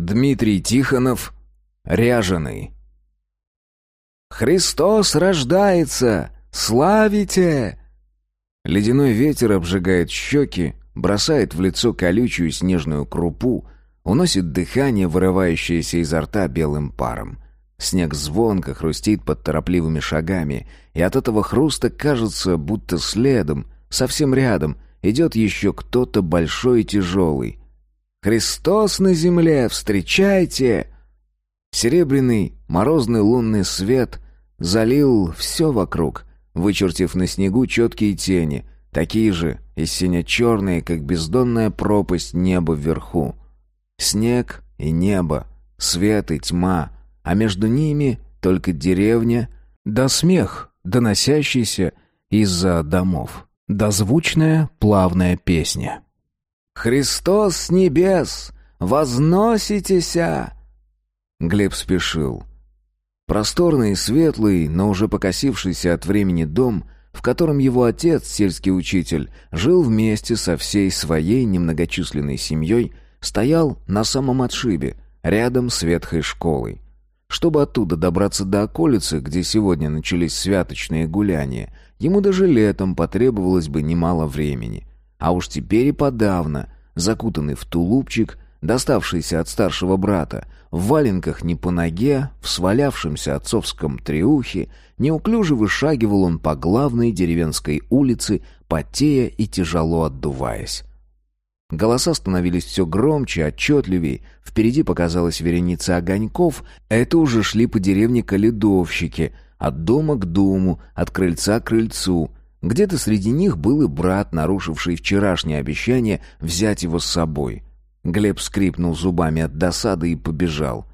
Дмитрий Тихонов, Ряженый. «Христос рождается! Славите!» Ледяной ветер обжигает щеки, бросает в лицо колючую снежную крупу, уносит дыхание, вырывающееся изо рта белым паром. Снег звонко хрустит под торопливыми шагами, и от этого хруста кажется, будто следом, совсем рядом, идет еще кто-то большой и тяжелый. «Христос на земле! Встречайте!» Серебряный, морозный лунный свет залил все вокруг, вычертив на снегу четкие тени, такие же и сине-черные, как бездонная пропасть неба вверху. Снег и небо, свет и тьма, а между ними только деревня, да смех, доносящийся из-за домов, да звучная плавная песня. «Христос с небес! Возноситеся!» Глеб спешил. Просторный, светлый, но уже покосившийся от времени дом, в котором его отец, сельский учитель, жил вместе со всей своей немногочисленной семьей, стоял на самом отшибе, рядом с ветхой школой. Чтобы оттуда добраться до околицы, где сегодня начались святочные гуляния, ему даже летом потребовалось бы немало времени. А уж теперь и подавно, закутанный в тулупчик, доставшийся от старшего брата, в валенках не по ноге, в свалявшемся отцовском триухе, неуклюже вышагивал он по главной деревенской улице, потея и тяжело отдуваясь. Голоса становились все громче, отчетливей. Впереди показалась вереница огоньков. Это уже шли по деревне каледовщики. От дома к дому, от крыльца к крыльцу. Где-то среди них был и брат, нарушивший вчерашнее обещание взять его с собой. Глеб скрипнул зубами от досады и побежал.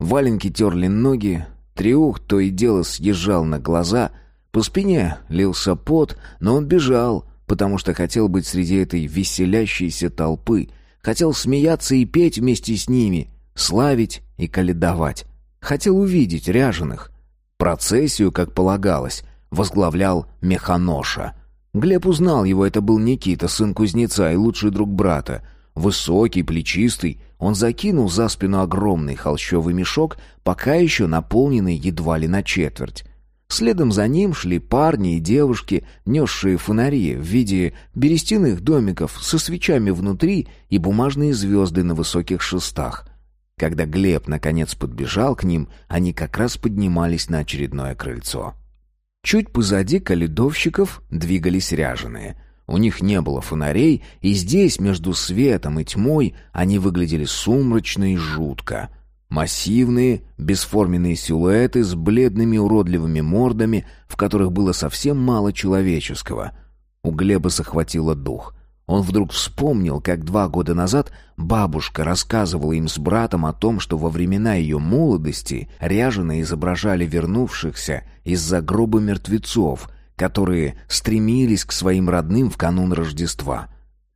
Валенки терли ноги, триух то и дело съезжал на глаза, по спине лился пот, но он бежал, потому что хотел быть среди этой веселящейся толпы, хотел смеяться и петь вместе с ними, славить и каледовать. Хотел увидеть ряженых. Процессию, как полагалось, возглавлял Механоша. Глеб узнал его, это был Никита, сын кузнеца и лучший друг брата — Высокий, плечистый, он закинул за спину огромный холщовый мешок, пока еще наполненный едва ли на четверть. Следом за ним шли парни и девушки, несшие фонари в виде берестяных домиков со свечами внутри и бумажные звезды на высоких шестах. Когда Глеб наконец подбежал к ним, они как раз поднимались на очередное крыльцо. Чуть позади каледовщиков двигались ряженые — у них не было фонарей, и здесь, между светом и тьмой, они выглядели сумрачно и жутко. Массивные, бесформенные силуэты с бледными уродливыми мордами, в которых было совсем мало человеческого. У Глеба захватило дух. Он вдруг вспомнил, как два года назад бабушка рассказывала им с братом о том, что во времена ее молодости ряженые изображали вернувшихся из-за гроба мертвецов, которые стремились к своим родным в канун Рождества.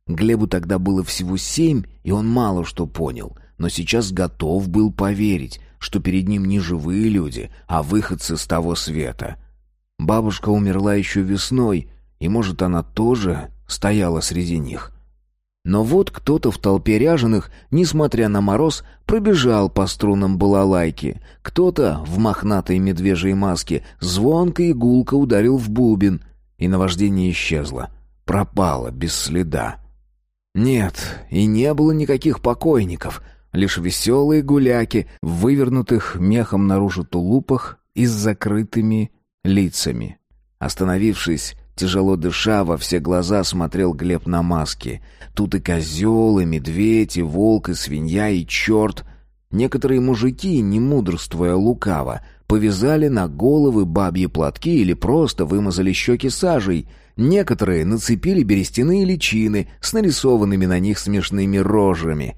Глебу тогда было всего семь, и он мало что понял, но сейчас готов был поверить, что перед ним не живые люди, а выходцы с того света. Бабушка умерла еще весной, и, может, она тоже стояла среди них. Но вот кто-то в толпе ряженых, несмотря на мороз, пробежал по струнам балалайки. Кто-то в мохнатой медвежьей маске звонко и гулко ударил в бубен, и наваждение исчезло. Пропало без следа. Нет, и не было никаких покойников, лишь веселые гуляки в вывернутых мехом наружу тулупах и с закрытыми лицами. Остановившись, Тяжело дыша, во все глаза смотрел Глеб на маски. Тут и козел, и медведь, и волк, и свинья, и черт. Некоторые мужики, не мудрствуя лукаво, повязали на головы бабьи платки или просто вымазали щеки сажей. Некоторые нацепили берестяные личины с нарисованными на них смешными рожами.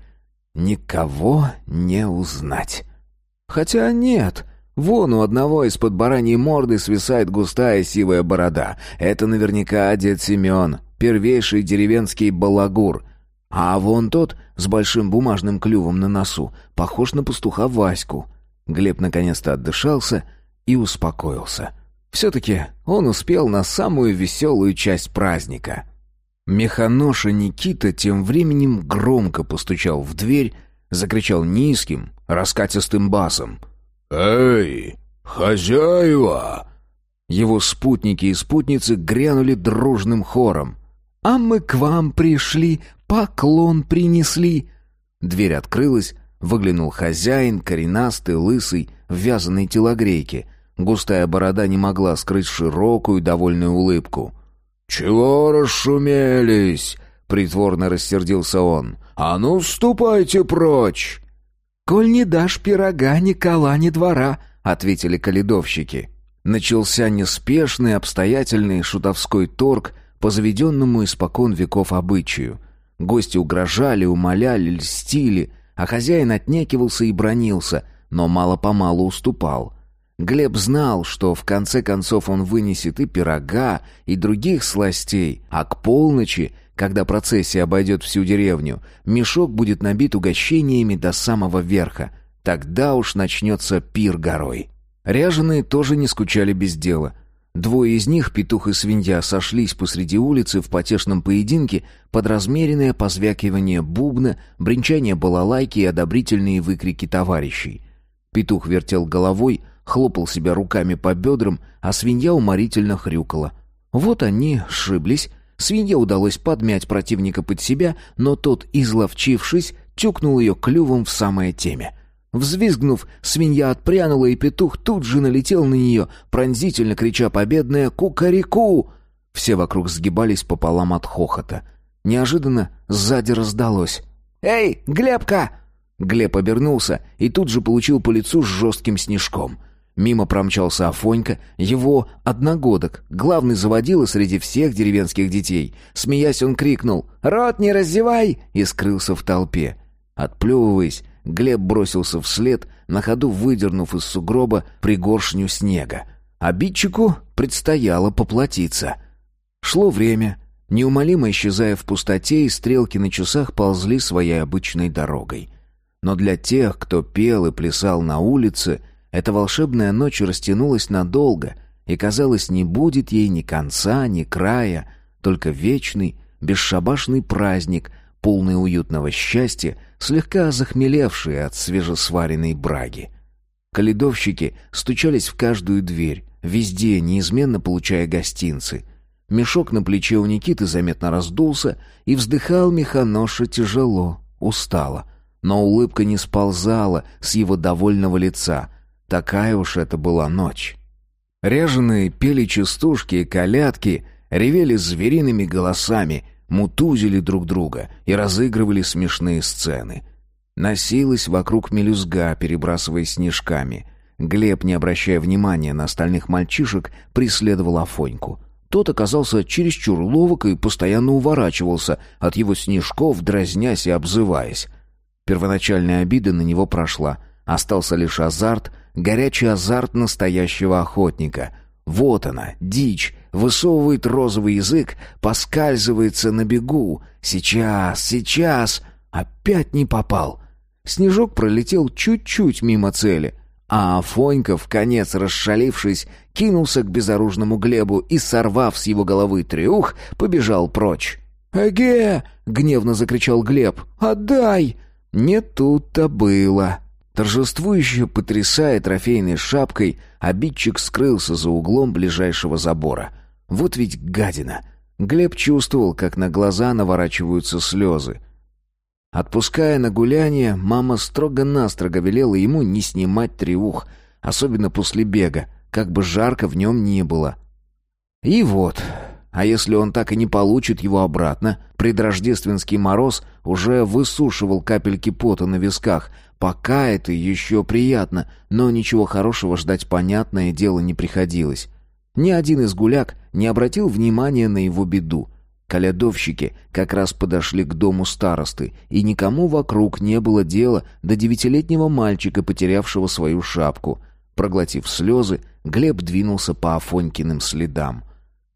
Никого не узнать. Хотя нет, Вон у одного из-под бараньей морды свисает густая сивая борода. Это наверняка дед Семен, первейший деревенский балагур. А вон тот с большим бумажным клювом на носу похож на пастуха Ваську. Глеб наконец-то отдышался и успокоился. Все-таки он успел на самую веселую часть праздника. Механоша Никита тем временем громко постучал в дверь, закричал низким, раскатистым басом. «Эй, хозяева!» Его спутники и спутницы грянули дружным хором. «А мы к вам пришли, поклон принесли!» Дверь открылась, выглянул хозяин, коренастый, лысый, в вязаной телогрейке. Густая борода не могла скрыть широкую, довольную улыбку. «Чего расшумелись?» — притворно рассердился он. «А ну, ступайте прочь!» «Коль не дашь пирога, ни кола, ни двора», — ответили каледовщики. Начался неспешный, обстоятельный шутовской торг по заведенному испокон веков обычаю. Гости угрожали, умоляли, льстили, а хозяин отнекивался и бронился, но мало-помалу уступал. Глеб знал, что в конце концов он вынесет и пирога, и других сластей, а к полночи, когда процессия обойдет всю деревню, мешок будет набит угощениями до самого верха. Тогда уж начнется пир горой. Ряженые тоже не скучали без дела. Двое из них, петух и свинья, сошлись посреди улицы в потешном поединке под размеренное позвякивание бубна, бренчание балалайки и одобрительные выкрики товарищей. Петух вертел головой, хлопал себя руками по бедрам, а свинья уморительно хрюкала. Вот они сшиблись, свинье удалось подмять противника под себя, но тот, изловчившись, тюкнул ее клювом в самое темя — Взвизгнув, свинья отпрянула, и петух тут же налетел на нее, пронзительно крича победное «Кукареку!». Все вокруг сгибались пополам от хохота. Неожиданно сзади раздалось. «Эй, Глебка!» Глеб обернулся и тут же получил по лицу с жестким снежком. Мимо промчался Афонька, его одногодок, главный заводила среди всех деревенских детей. Смеясь, он крикнул «Рот не раздевай!» и скрылся в толпе. Отплевываясь, Глеб бросился вслед, на ходу выдернув из сугроба пригоршню снега. Обидчику предстояло поплатиться. Шло время. Неумолимо исчезая в пустоте, и стрелки на часах ползли своей обычной дорогой. Но для тех, кто пел и плясал на улице, эта волшебная ночь растянулась надолго, и, казалось, не будет ей ни конца, ни края, только вечный, бесшабашный праздник, полный уютного счастья, слегка захмелевшие от свежесваренной браги. Каледовщики стучались в каждую дверь, везде, неизменно получая гостинцы. Мешок на плече у Никиты заметно раздулся, и вздыхал механоша тяжело, устало. Но улыбка не сползала с его довольного лица. Такая уж это была ночь. Ряженые пели частушки и колядки, ревели звериными голосами, мутузили друг друга и разыгрывали смешные сцены. Носилась вокруг мелюзга, перебрасывая снежками. Глеб, не обращая внимания на остальных мальчишек, преследовал Афоньку. Тот оказался чересчур ловок и постоянно уворачивался от его снежков, дразнясь и обзываясь. Первоначальная обида на него прошла. Остался лишь азарт, горячий азарт настоящего охотника. Вот она, дичь, высовывает розовый язык, поскальзывается на бегу. Сейчас, сейчас. Опять не попал. Снежок пролетел чуть-чуть мимо цели, а Афонька, в конец расшалившись, кинулся к безоружному Глебу и, сорвав с его головы трюх, побежал прочь. «Эге!» — гневно закричал Глеб. «Отдай!» Не тут-то было. Торжествующе потрясая трофейной шапкой, обидчик скрылся за углом ближайшего забора. Вот ведь гадина! Глеб чувствовал, как на глаза наворачиваются слезы. Отпуская на гуляние, мама строго-настрого велела ему не снимать треух, особенно после бега, как бы жарко в нем ни было. И вот, а если он так и не получит его обратно, предрождественский мороз уже высушивал капельки пота на висках. Пока это еще приятно, но ничего хорошего ждать, понятное дело, не приходилось. Ни один из гуляк не обратил внимания на его беду. Колядовщики как раз подошли к дому старосты, и никому вокруг не было дела до девятилетнего мальчика, потерявшего свою шапку. Проглотив слезы, Глеб двинулся по Афонькиным следам.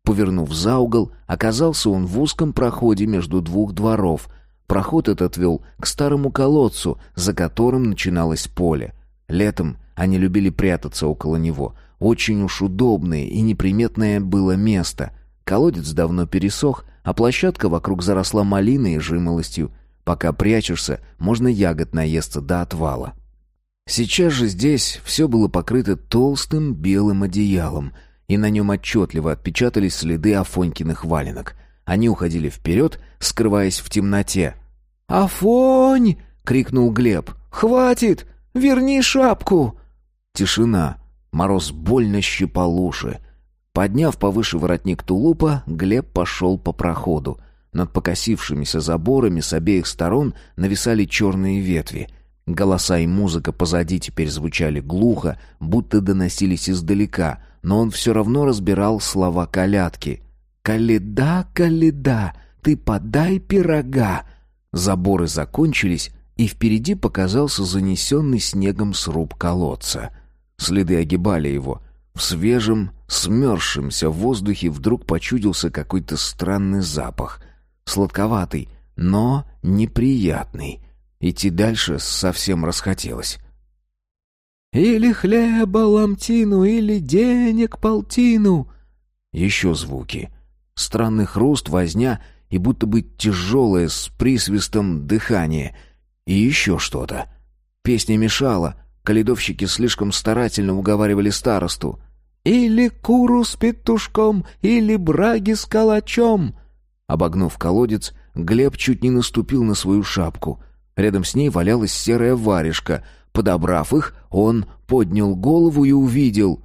Повернув за угол, оказался он в узком проходе между двух дворов. Проход этот вел к старому колодцу, за которым начиналось поле. Летом они любили прятаться около него. Очень уж удобное и неприметное было место. Колодец давно пересох, а площадка вокруг заросла малиной и жимолостью. Пока прячешься, можно ягод наесться до отвала. Сейчас же здесь все было покрыто толстым белым одеялом, и на нем отчетливо отпечатались следы Афонькиных валенок. Они уходили вперед, скрываясь в темноте. «Афонь!» — крикнул Глеб. «Хватит! Верни шапку!» Тишина. Мороз больно щипал уши. Подняв повыше воротник тулупа, Глеб пошел по проходу. Над покосившимися заборами с обеих сторон нависали черные ветви. Голоса и музыка позади теперь звучали глухо, будто доносились издалека, но он все равно разбирал слова колядки. «Каледа, каледа, ты подай пирога!» Заборы закончились, и впереди показался занесенный снегом сруб колодца. Следы огибали его. В свежем, смерзшемся воздухе вдруг почудился какой-то странный запах. Сладковатый, но неприятный. Идти дальше совсем расхотелось. «Или хлеба ломтину, или денег полтину!» Еще звуки. Странный хруст, возня и будто бы тяжелое с присвистом дыхание. И еще что-то. Песня мешала. Каледовщики слишком старательно уговаривали старосту. «Или куру с петушком, или браги с калачом!» Обогнув колодец, Глеб чуть не наступил на свою шапку. Рядом с ней валялась серая варежка. Подобрав их, он поднял голову и увидел...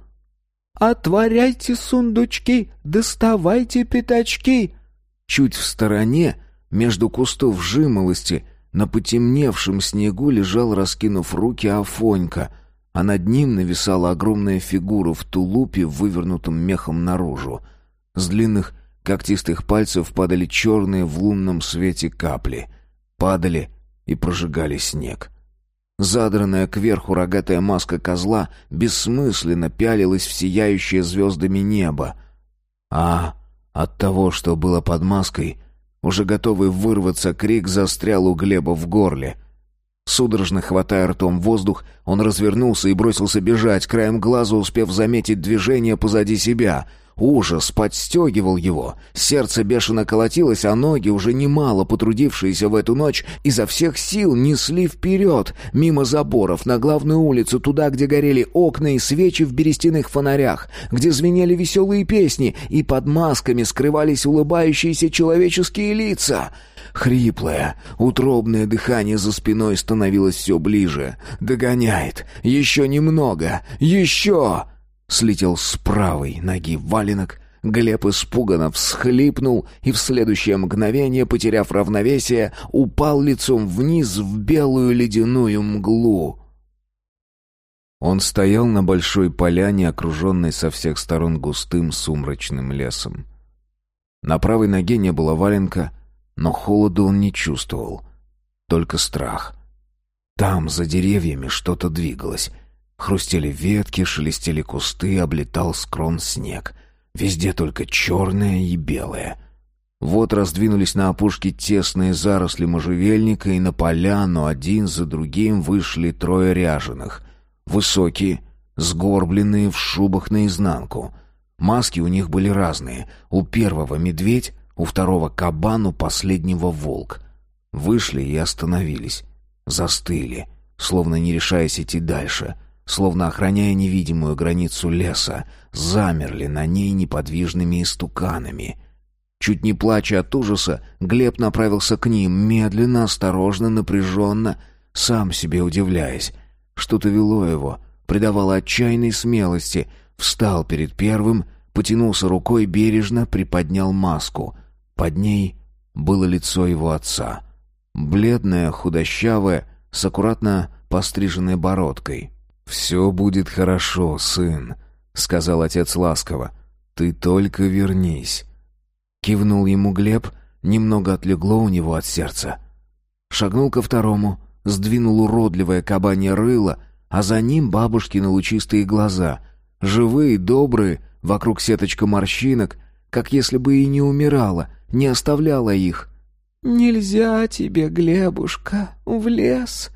«Отворяйте сундучки, доставайте пятачки!» Чуть в стороне, между кустов жимолости, на потемневшем снегу лежал, раскинув руки, Афонька, а над ним нависала огромная фигура в тулупе, вывернутом мехом наружу. С длинных когтистых пальцев падали черные в лунном свете капли. Падали и прожигали снег. Задранная кверху рогатая маска козла бессмысленно пялилась в сияющее звездами небо. А от того, что было под маской, уже готовый вырваться крик застрял у Глеба в горле. Судорожно хватая ртом воздух, он развернулся и бросился бежать, краем глаза успев заметить движение позади себя — Ужас подстегивал его. Сердце бешено колотилось, а ноги, уже немало потрудившиеся в эту ночь, изо всех сил несли вперед, мимо заборов, на главную улицу, туда, где горели окна и свечи в берестяных фонарях, где звенели веселые песни, и под масками скрывались улыбающиеся человеческие лица. Хриплое, утробное дыхание за спиной становилось все ближе. «Догоняет! Еще немного! Еще!» Слетел с правой ноги валенок, Глеб испуганно всхлипнул и в следующее мгновение, потеряв равновесие, упал лицом вниз в белую ледяную мглу. Он стоял на большой поляне, окруженной со всех сторон густым сумрачным лесом. На правой ноге не было валенка, но холода он не чувствовал, только страх. Там, за деревьями, что-то двигалось, Хрустели ветки, шелестели кусты, облетал скрон снег. Везде только черное и белое. Вот раздвинулись на опушке тесные заросли можжевельника, и на поляну один за другим вышли трое ряженых. Высокие, сгорбленные в шубах наизнанку. Маски у них были разные. У первого медведь, у второго кабан, у последнего волк. Вышли и остановились. Застыли, словно не решаясь идти дальше — словно охраняя невидимую границу леса, замерли на ней неподвижными истуканами. Чуть не плача от ужаса, Глеб направился к ним, медленно, осторожно, напряженно, сам себе удивляясь. Что-то вело его, придавало отчаянной смелости, встал перед первым, потянулся рукой, бережно приподнял маску. Под ней было лицо его отца. Бледное, худощавое, с аккуратно постриженной бородкой. «Все будет хорошо, сын», — сказал отец ласково. «Ты только вернись». Кивнул ему Глеб, немного отлегло у него от сердца. Шагнул ко второму, сдвинул уродливое кабанье рыло, а за ним бабушкины лучистые глаза. Живые, добрые, вокруг сеточка морщинок, как если бы и не умирала, не оставляла их. «Нельзя тебе, Глебушка, в лес»,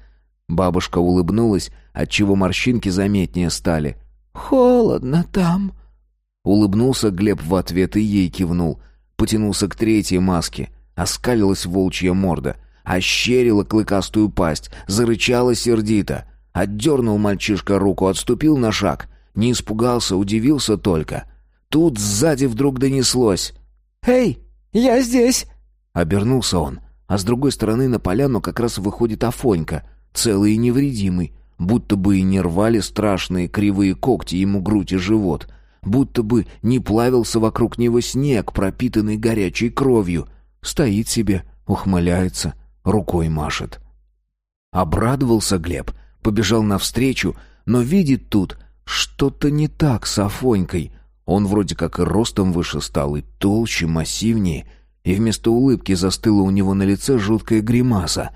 Бабушка улыбнулась, отчего морщинки заметнее стали. «Холодно там». Улыбнулся Глеб в ответ и ей кивнул. Потянулся к третьей маске. Оскалилась волчья морда. ощерила клыкастую пасть, зарычала сердито. Отдернул мальчишка руку, отступил на шаг. Не испугался, удивился только. Тут сзади вдруг донеслось. «Эй, я здесь!» Обернулся он, а с другой стороны на поляну как раз выходит Афонька, целый и невредимый, будто бы и не рвали страшные кривые когти ему грудь и живот, будто бы не плавился вокруг него снег, пропитанный горячей кровью. Стоит себе, ухмыляется, рукой машет. Обрадовался Глеб, побежал навстречу, но видит тут что-то не так с Афонькой. Он вроде как и ростом выше стал, и толще, массивнее, и вместо улыбки застыла у него на лице жуткая гримаса.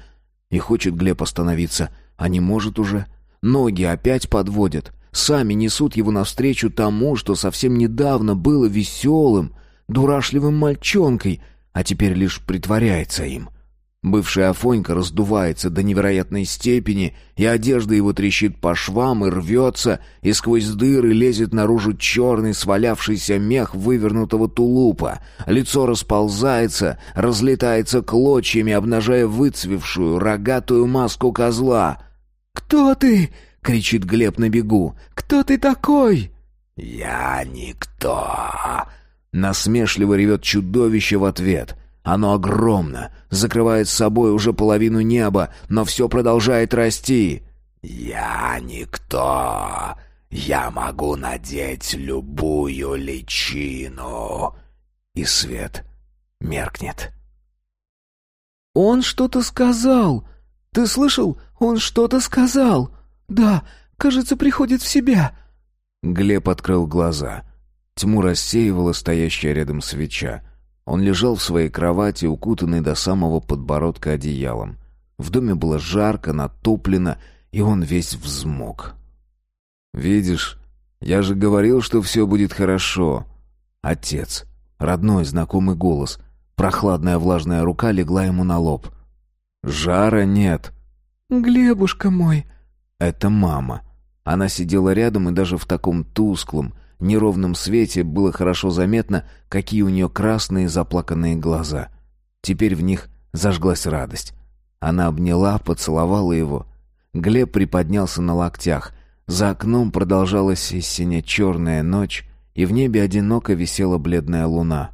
И хочет Глеб остановиться, а не может уже. Ноги опять подводят, сами несут его навстречу тому, что совсем недавно было веселым, дурашливым мальчонкой, а теперь лишь притворяется им. Бывшая Афонька раздувается до невероятной степени, и одежда его трещит по швам и рвется, и сквозь дыры лезет наружу черный свалявшийся мех вывернутого тулупа. Лицо расползается, разлетается клочьями, обнажая выцвевшую рогатую маску козла. «Кто ты?» — кричит Глеб на бегу. «Кто ты такой?» «Я никто!» Насмешливо ревет чудовище в ответ. Оно огромно, закрывает собой уже половину неба, но все продолжает расти. «Я никто. Я могу надеть любую личину». И свет меркнет. «Он что-то сказал. Ты слышал? Он что-то сказал. Да, кажется, приходит в себя». Глеб открыл глаза. Тьму рассеивала стоящая рядом свеча. Он лежал в своей кровати, укутанный до самого подбородка одеялом. В доме было жарко, натоплено, и он весь взмок. «Видишь, я же говорил, что все будет хорошо». Отец. Родной, знакомый голос. Прохладная влажная рука легла ему на лоб. «Жара нет». «Глебушка мой». Это мама. Она сидела рядом и даже в таком тусклом, неровном свете было хорошо заметно, какие у нее красные заплаканные глаза. Теперь в них зажглась радость. Она обняла, поцеловала его. Глеб приподнялся на локтях. За окном продолжалась сине-черная ночь, и в небе одиноко висела бледная луна.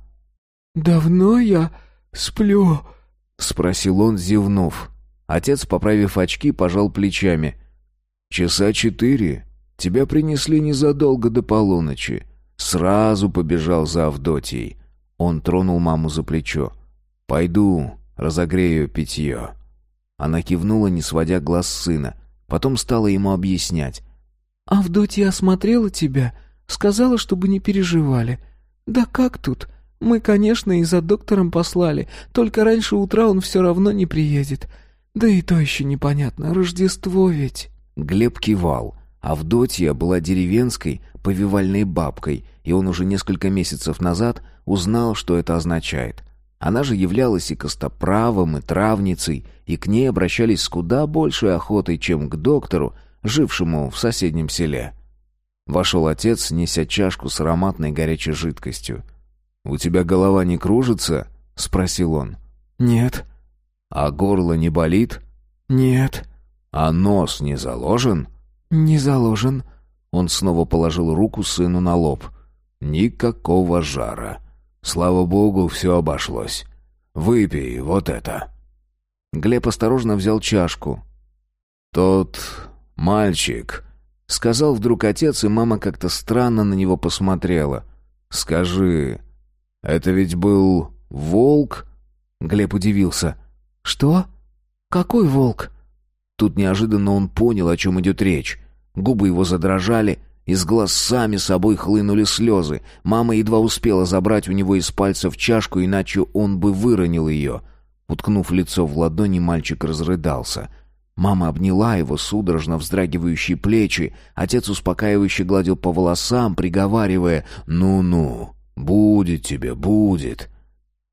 «Давно я сплю?» — спросил он, зевнув. Отец, поправив очки, пожал плечами. «Часа четыре. Тебя принесли незадолго до полуночи. Сразу побежал за Авдотьей. Он тронул маму за плечо. «Пойду, разогрею питье». Она кивнула, не сводя глаз сына. Потом стала ему объяснять. «Авдотья осмотрела тебя, сказала, чтобы не переживали. Да как тут? Мы, конечно, и за доктором послали, только раньше утра он все равно не приедет. Да и то еще непонятно, Рождество ведь». Глеб кивал. Авдотья была деревенской, повивальной бабкой, и он уже несколько месяцев назад узнал, что это означает. Она же являлась и костоправом, и травницей, и к ней обращались с куда большей охотой, чем к доктору, жившему в соседнем селе. Вошел отец, неся чашку с ароматной горячей жидкостью. «У тебя голова не кружится?» — спросил он. «Нет». «А горло не болит?» «Нет». «А нос не заложен?» «Не заложен». Он снова положил руку сыну на лоб. «Никакого жара. Слава богу, все обошлось. Выпей вот это». Глеб осторожно взял чашку. «Тот мальчик», — сказал вдруг отец, и мама как-то странно на него посмотрела. «Скажи, это ведь был волк?» Глеб удивился. «Что? Какой волк?» Тут неожиданно он понял, о чем идет речь. Губы его задрожали, из глаз сами собой хлынули слезы. Мама едва успела забрать у него из пальцев чашку, иначе он бы выронил ее. Уткнув лицо в ладони, мальчик разрыдался. Мама обняла его, судорожно вздрагивающие плечи. Отец успокаивающе гладил по волосам, приговаривая «Ну-ну, будет тебе, будет».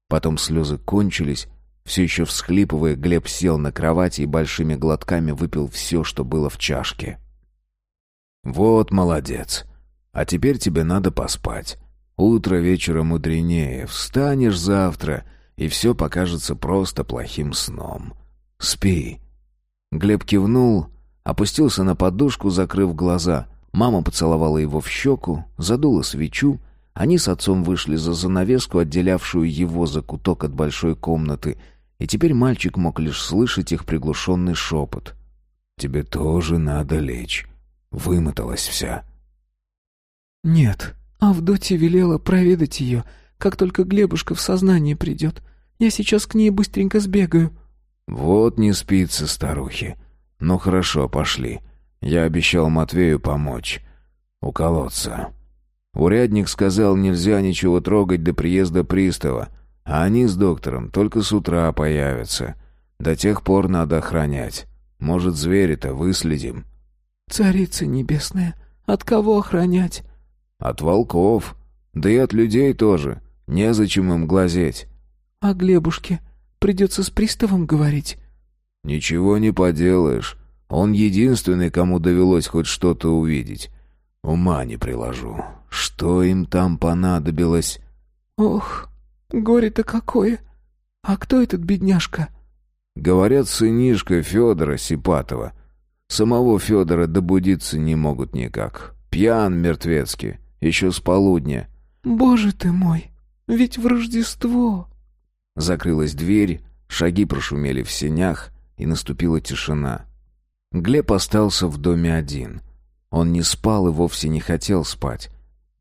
Потом слезы кончились, все еще всхлипывая, Глеб сел на кровати и большими глотками выпил все, что было в чашке. «Вот молодец. А теперь тебе надо поспать. Утро вечера мудренее. Встанешь завтра, и все покажется просто плохим сном. Спи». Глеб кивнул, опустился на подушку, закрыв глаза. Мама поцеловала его в щеку, задула свечу. Они с отцом вышли за занавеску, отделявшую его закуток от большой комнаты, и теперь мальчик мог лишь слышать их приглушенный шепот. «Тебе тоже надо лечь. Вымоталась вся». «Нет, Авдотья велела проведать ее, как только Глебушка в сознание придет. Я сейчас к ней быстренько сбегаю». «Вот не спится старухи. Ну хорошо, пошли. Я обещал Матвею помочь. Уколоться». Урядник сказал, нельзя ничего трогать до приезда пристава, а они с доктором только с утра появятся. До тех пор надо охранять. Может, зверя-то выследим. «Царица небесная, от кого охранять?» «От волков. Да и от людей тоже. Незачем им глазеть». «А Глебушке придется с приставом говорить?» «Ничего не поделаешь. Он единственный, кому довелось хоть что-то увидеть. Ума не приложу. Что им там понадобилось?» «Ох, горе-то какое! А кто этот бедняжка?» «Говорят, сынишка Федора Сипатова. Самого Федора добудиться не могут никак. Пьян мертвецкий, еще с полудня». «Боже ты мой, ведь в Рождество!» Закрылась дверь, шаги прошумели в сенях, и наступила тишина. Глеб остался в доме один. Он не спал и вовсе не хотел спать.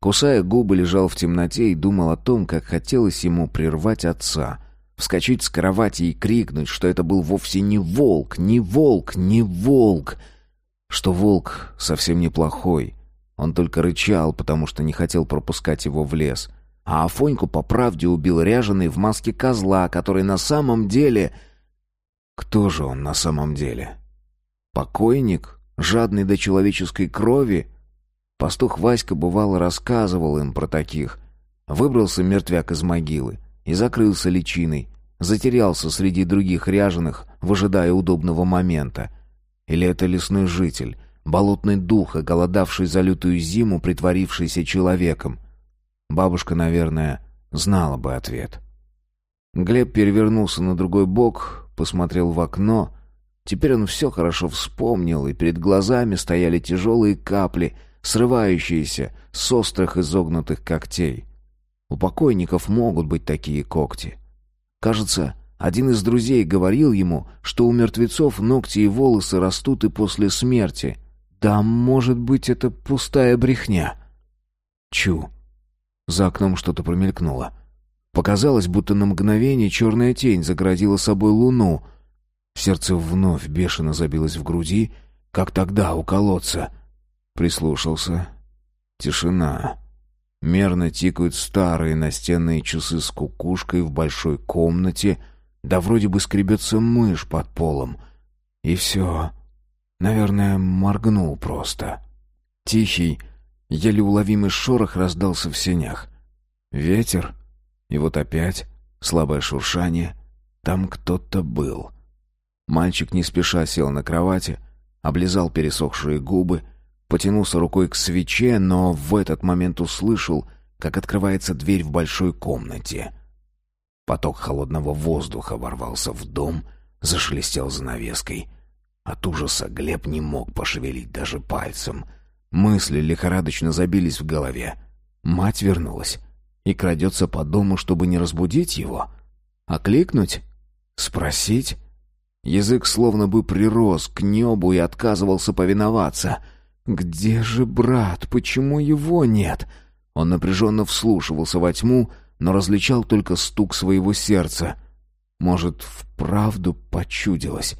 Кусая губы, лежал в темноте и думал о том, как хотелось ему прервать отца, вскочить с кровати и крикнуть, что это был вовсе не волк, не волк, не волк, что волк совсем неплохой. Он только рычал, потому что не хотел пропускать его в лес — а Афоньку по правде убил ряженый в маске козла, который на самом деле... Кто же он на самом деле? Покойник? Жадный до человеческой крови? Пастух Васька бывало рассказывал им про таких. Выбрался мертвяк из могилы и закрылся личиной, затерялся среди других ряженых, выжидая удобного момента. Или это лесной житель, болотный дух, оголодавший за лютую зиму, притворившийся человеком — Бабушка, наверное, знала бы ответ. Глеб перевернулся на другой бок, посмотрел в окно. Теперь он все хорошо вспомнил, и перед глазами стояли тяжелые капли, срывающиеся с острых изогнутых когтей. У покойников могут быть такие когти. Кажется, один из друзей говорил ему, что у мертвецов ногти и волосы растут и после смерти. Да, может быть, это пустая брехня. Чу. За окном что-то промелькнуло. Показалось, будто на мгновение черная тень загородила собой луну. Сердце вновь бешено забилось в груди, как тогда у колодца. Прислушался. Тишина. Мерно тикают старые настенные часы с кукушкой в большой комнате, да вроде бы скребется мышь под полом. И все. Наверное, моргнул просто. Тихий, Еле уловимый шорох раздался в сенях. Ветер. И вот опять слабое шуршание. Там кто-то был. Мальчик не спеша сел на кровати, облизал пересохшие губы, потянулся рукой к свече, но в этот момент услышал, как открывается дверь в большой комнате. Поток холодного воздуха ворвался в дом, зашелестел занавеской. От ужаса Глеб не мог пошевелить даже пальцем — Мысли лихорадочно забились в голове. Мать вернулась и крадется по дому, чтобы не разбудить его. Окликнуть? Спросить? Язык словно бы прирос к небу и отказывался повиноваться. «Где же брат? Почему его нет?» Он напряженно вслушивался во тьму, но различал только стук своего сердца. Может, вправду почудилось.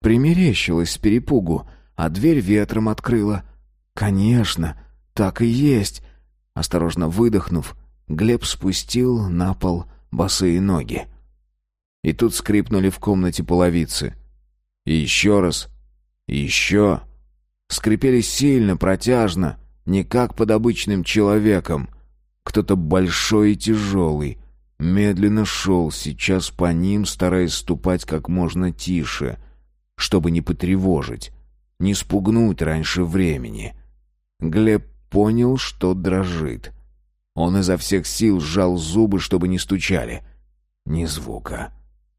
Примерещилось с перепугу, а дверь ветром открыла — «Конечно, так и есть!» Осторожно выдохнув, Глеб спустил на пол босые ноги. И тут скрипнули в комнате половицы. И еще раз. И еще. Скрипели сильно, протяжно, не как под обычным человеком. Кто-то большой и тяжелый медленно шел сейчас по ним, стараясь ступать как можно тише, чтобы не потревожить, не спугнуть раньше времени. Глеб понял, что дрожит. Он изо всех сил сжал зубы, чтобы не стучали. Ни звука.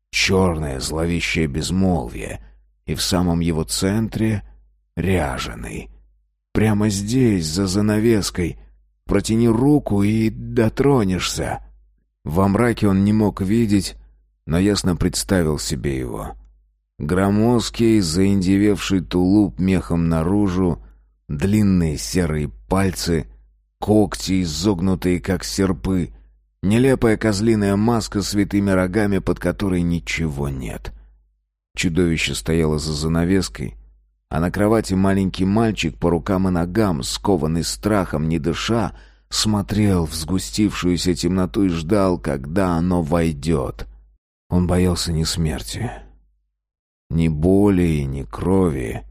черное зловещее безмолвие, и в самом его центре — ряженый. Прямо здесь, за занавеской. Протяни руку и дотронешься. Во мраке он не мог видеть, но ясно представил себе его. Громоздкий, заиндевевший тулуп мехом наружу, длинные серые пальцы, когти, изогнутые как серпы, нелепая козлиная маска с витыми рогами, под которой ничего нет. Чудовище стояло за занавеской, а на кровати маленький мальчик по рукам и ногам, скованный страхом, не дыша, смотрел в сгустившуюся темноту и ждал, когда оно войдет. Он боялся не смерти, ни боли, ни крови,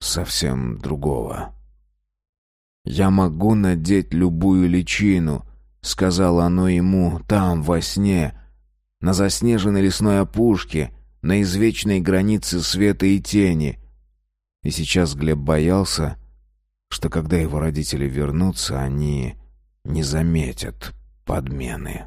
совсем другого. «Я могу надеть любую личину», — сказала оно ему там, во сне, на заснеженной лесной опушке, на извечной границе света и тени. И сейчас Глеб боялся, что когда его родители вернутся, они не заметят подмены.